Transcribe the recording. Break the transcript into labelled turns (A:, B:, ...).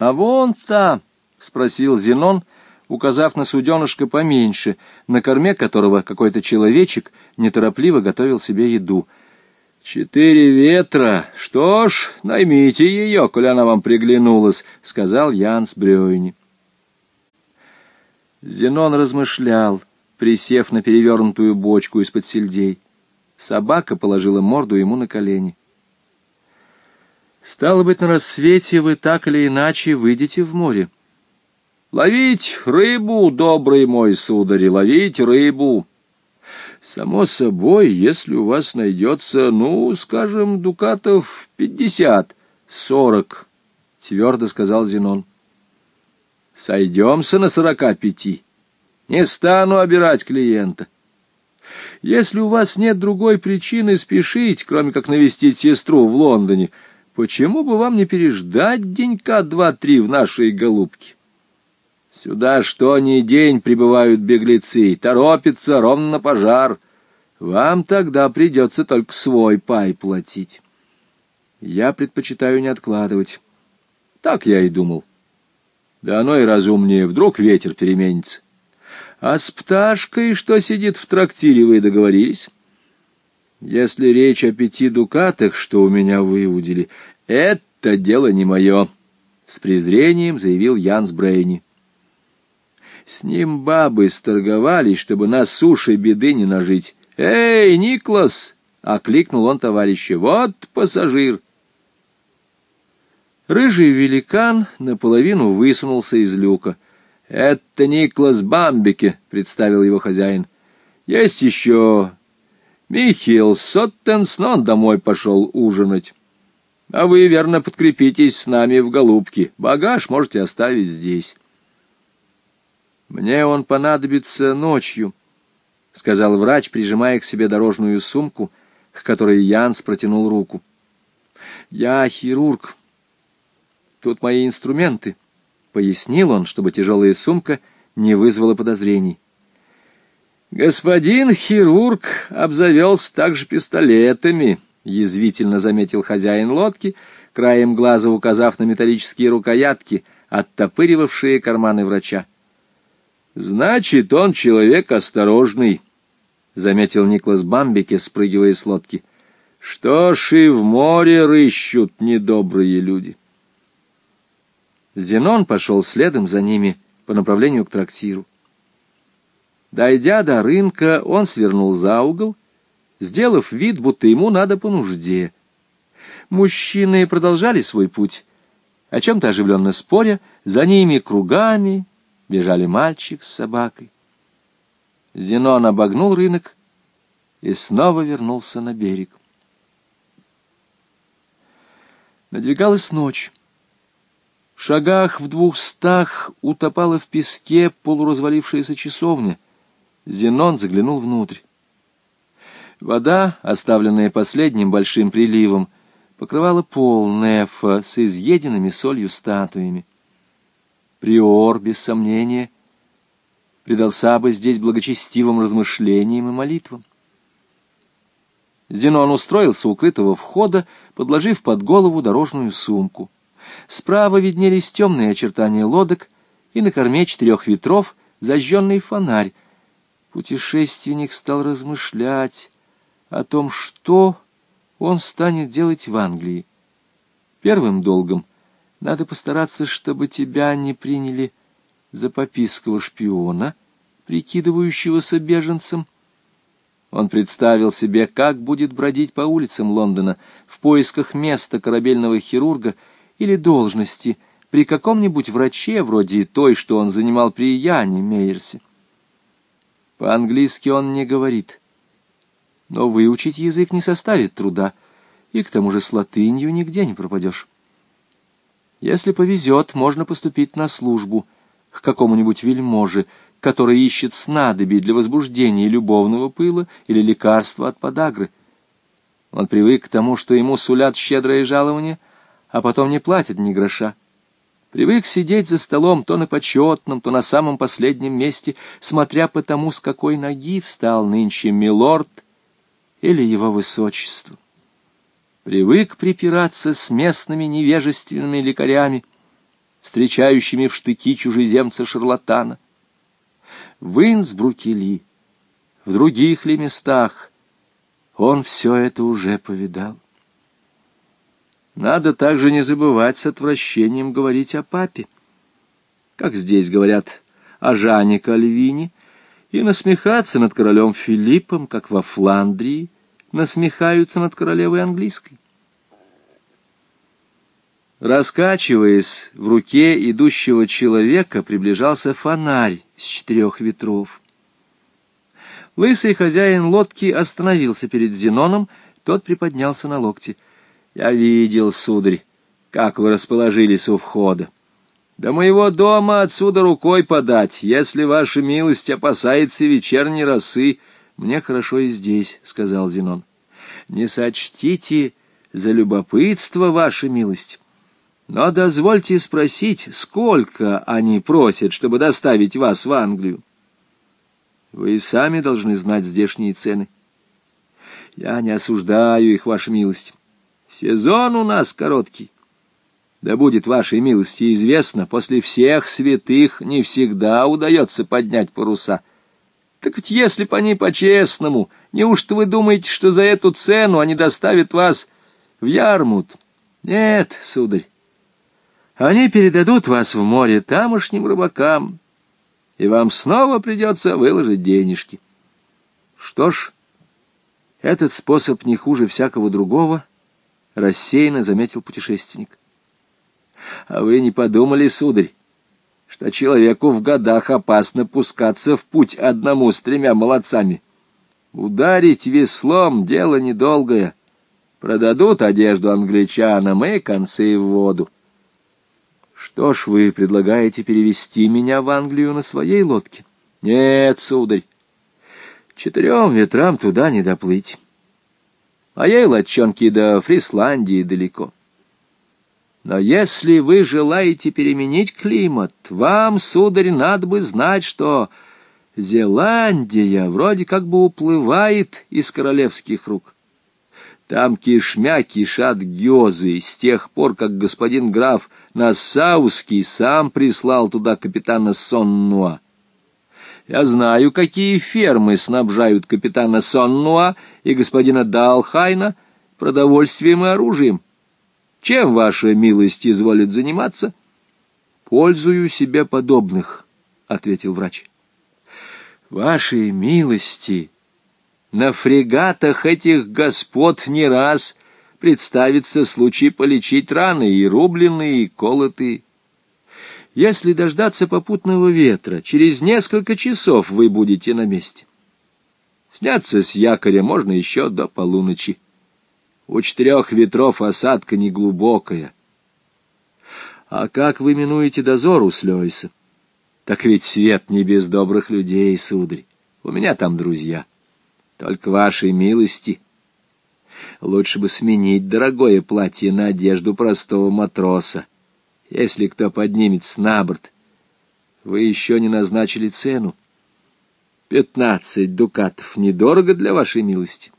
A: А вон та, — спросил Зенон, указав на суденышко поменьше, на корме которого какой-то человечек неторопливо готовил себе еду. «Четыре ветра! Что ж, наймите ее, коли она вам приглянулась», — сказал Янс Брёйни. Зенон размышлял, присев на перевернутую бочку из-под сельдей. Собака положила морду ему на колени. «Стало быть, на рассвете вы так или иначе выйдете в море?» «Ловить рыбу, добрый мой сударь, ловить рыбу!» «Само собой, если у вас найдется, ну, скажем, дукатов пятьдесят, сорок», — твердо сказал Зенон. Сойдемся на сорока пяти. Не стану обирать клиента. Если у вас нет другой причины спешить, кроме как навестить сестру в Лондоне, почему бы вам не переждать денька два-три в нашей голубке? Сюда что ни день прибывают беглецы, торопятся ровно на пожар. Вам тогда придется только свой пай платить. Я предпочитаю не откладывать. Так я и думал. Да оно и разумнее, вдруг ветер переменится. А с пташкой, что сидит в трактире, вы договорились? Если речь о пяти дукатах, что у меня выудили, это дело не мое, — с презрением заявил Янс Брейни. С ним бабы сторговались, чтобы на суше беды не нажить. «Эй, Никлас!» — окликнул он товарища. «Вот пассажир!» Рыжий великан наполовину высунулся из люка. «Это Никлас Бамбеке», — представил его хозяин. «Есть еще Михаил Соттенс, домой пошел ужинать. А вы, верно, подкрепитесь с нами в голубке. Багаж можете оставить здесь». «Мне он понадобится ночью», — сказал врач, прижимая к себе дорожную сумку, к которой Янс протянул руку. «Я хирург». Тут мои инструменты, — пояснил он, чтобы тяжелая сумка не вызвала подозрений. «Господин хирург обзавелся также пистолетами», — язвительно заметил хозяин лодки, краем глаза указав на металлические рукоятки, оттопыривавшие карманы врача. «Значит, он человек осторожный», — заметил Никлас Бамбике, спрыгивая с лодки. «Что ж и в море рыщут недобрые люди». Зенон пошел следом за ними по направлению к трактиру. Дойдя до рынка, он свернул за угол, сделав вид, будто ему надо по нужде. Мужчины продолжали свой путь, о чем-то оживленно споря, за ними кругами бежали мальчик с собакой. Зенон обогнул рынок и снова вернулся на берег. Надвигалась ночь. В шагах в двухстах утопала в песке полуразвалившаяся часовня. Зенон заглянул внутрь. Вода, оставленная последним большим приливом, покрывала пол нефа с изъеденными солью статуями. Приор, без сомнения, предался бы здесь благочестивым размышлениям и молитвам. Зенон устроился у крытого входа, подложив под голову дорожную сумку. Справа виднелись темные очертания лодок, и на корме четырех ветров зажженный фонарь. Путешественник стал размышлять о том, что он станет делать в Англии. Первым долгом надо постараться, чтобы тебя не приняли за попиского шпиона, прикидывающегося беженцем. Он представил себе, как будет бродить по улицам Лондона в поисках места корабельного хирурга — или должности при каком-нибудь враче, вроде той, что он занимал при Яне Мейерсе. По-английски он не говорит, но выучить язык не составит труда, и к тому же с латынью нигде не пропадешь. Если повезет, можно поступить на службу к какому-нибудь вельможе, который ищет снадобий для возбуждения любовного пыла или лекарства от подагры. Он привык к тому, что ему сулят щедрое жалование — а потом не платят ни гроша. Привык сидеть за столом то на почетном, то на самом последнем месте, смотря по тому, с какой ноги встал нынче милорд или его высочество. Привык припираться с местными невежественными лекарями, встречающими в штыки чужеземца-шарлатана. В Инсбруке ли, в других ли местах, он все это уже повидал. Надо также не забывать с отвращением говорить о папе. Как здесь говорят о Жане Кальвине, и насмехаться над королем Филиппом, как во Фландрии, насмехаются над королевой английской. Раскачиваясь в руке идущего человека, приближался фонарь с четырех ветров. Лысый хозяин лодки остановился перед Зеноном, тот приподнялся на локте. «Я видел, сударь, как вы расположились у входа. До моего дома отсюда рукой подать, если ваша милость опасается вечерней росы. Мне хорошо и здесь, — сказал Зенон. Не сочтите за любопытство, ваша милость. Но дозвольте спросить, сколько они просят, чтобы доставить вас в Англию? Вы и сами должны знать здешние цены. Я не осуждаю их, ваша милость. Сезон у нас короткий. Да будет вашей милости известно, после всех святых не всегда удается поднять паруса. Так ведь если б они по-честному, неужто вы думаете, что за эту цену они доставят вас в Ярмут? Нет, сударь. Они передадут вас в море тамошним рыбакам, и вам снова придется выложить денежки. Что ж, этот способ не хуже всякого другого, рассеянно заметил путешественник. А вы не подумали, сударь, что человеку в годах опасно пускаться в путь одному с тремя молодцами? Ударить веслом — дело недолгое. Продадут одежду англичанам и концы в воду. Что ж, вы предлагаете перевести меня в Англию на своей лодке? Нет, сударь, четырем ветрам туда не доплыть. А ей лодчонки до Фрисландии далеко. Но если вы желаете переменить климат, вам, сударь, надо бы знать, что Зеландия вроде как бы уплывает из королевских рук. Там кишмя кишат гёзы с тех пор, как господин граф Нассауский сам прислал туда капитана Соннуа. Я знаю, какие фермы снабжают капитана Соннуа и господина Далхайна продовольствием и оружием. Чем ваша милость изволит заниматься? Пользую себе подобных, — ответил врач. Вашей милости на фрегатах этих господ не раз представится случай полечить раны и рубленные, и колотые. Если дождаться попутного ветра, через несколько часов вы будете на месте. Сняться с якоря можно еще до полуночи. У четырех ветров осадка неглубокая. А как вы минуете дозор у Слёйса? Так ведь свет не без добрых людей, сударь. У меня там друзья. Только вашей милости. Лучше бы сменить дорогое платье на одежду простого матроса. Если кто поднимется на борт, вы еще не назначили цену. Пятнадцать дукатов недорого для вашей милости.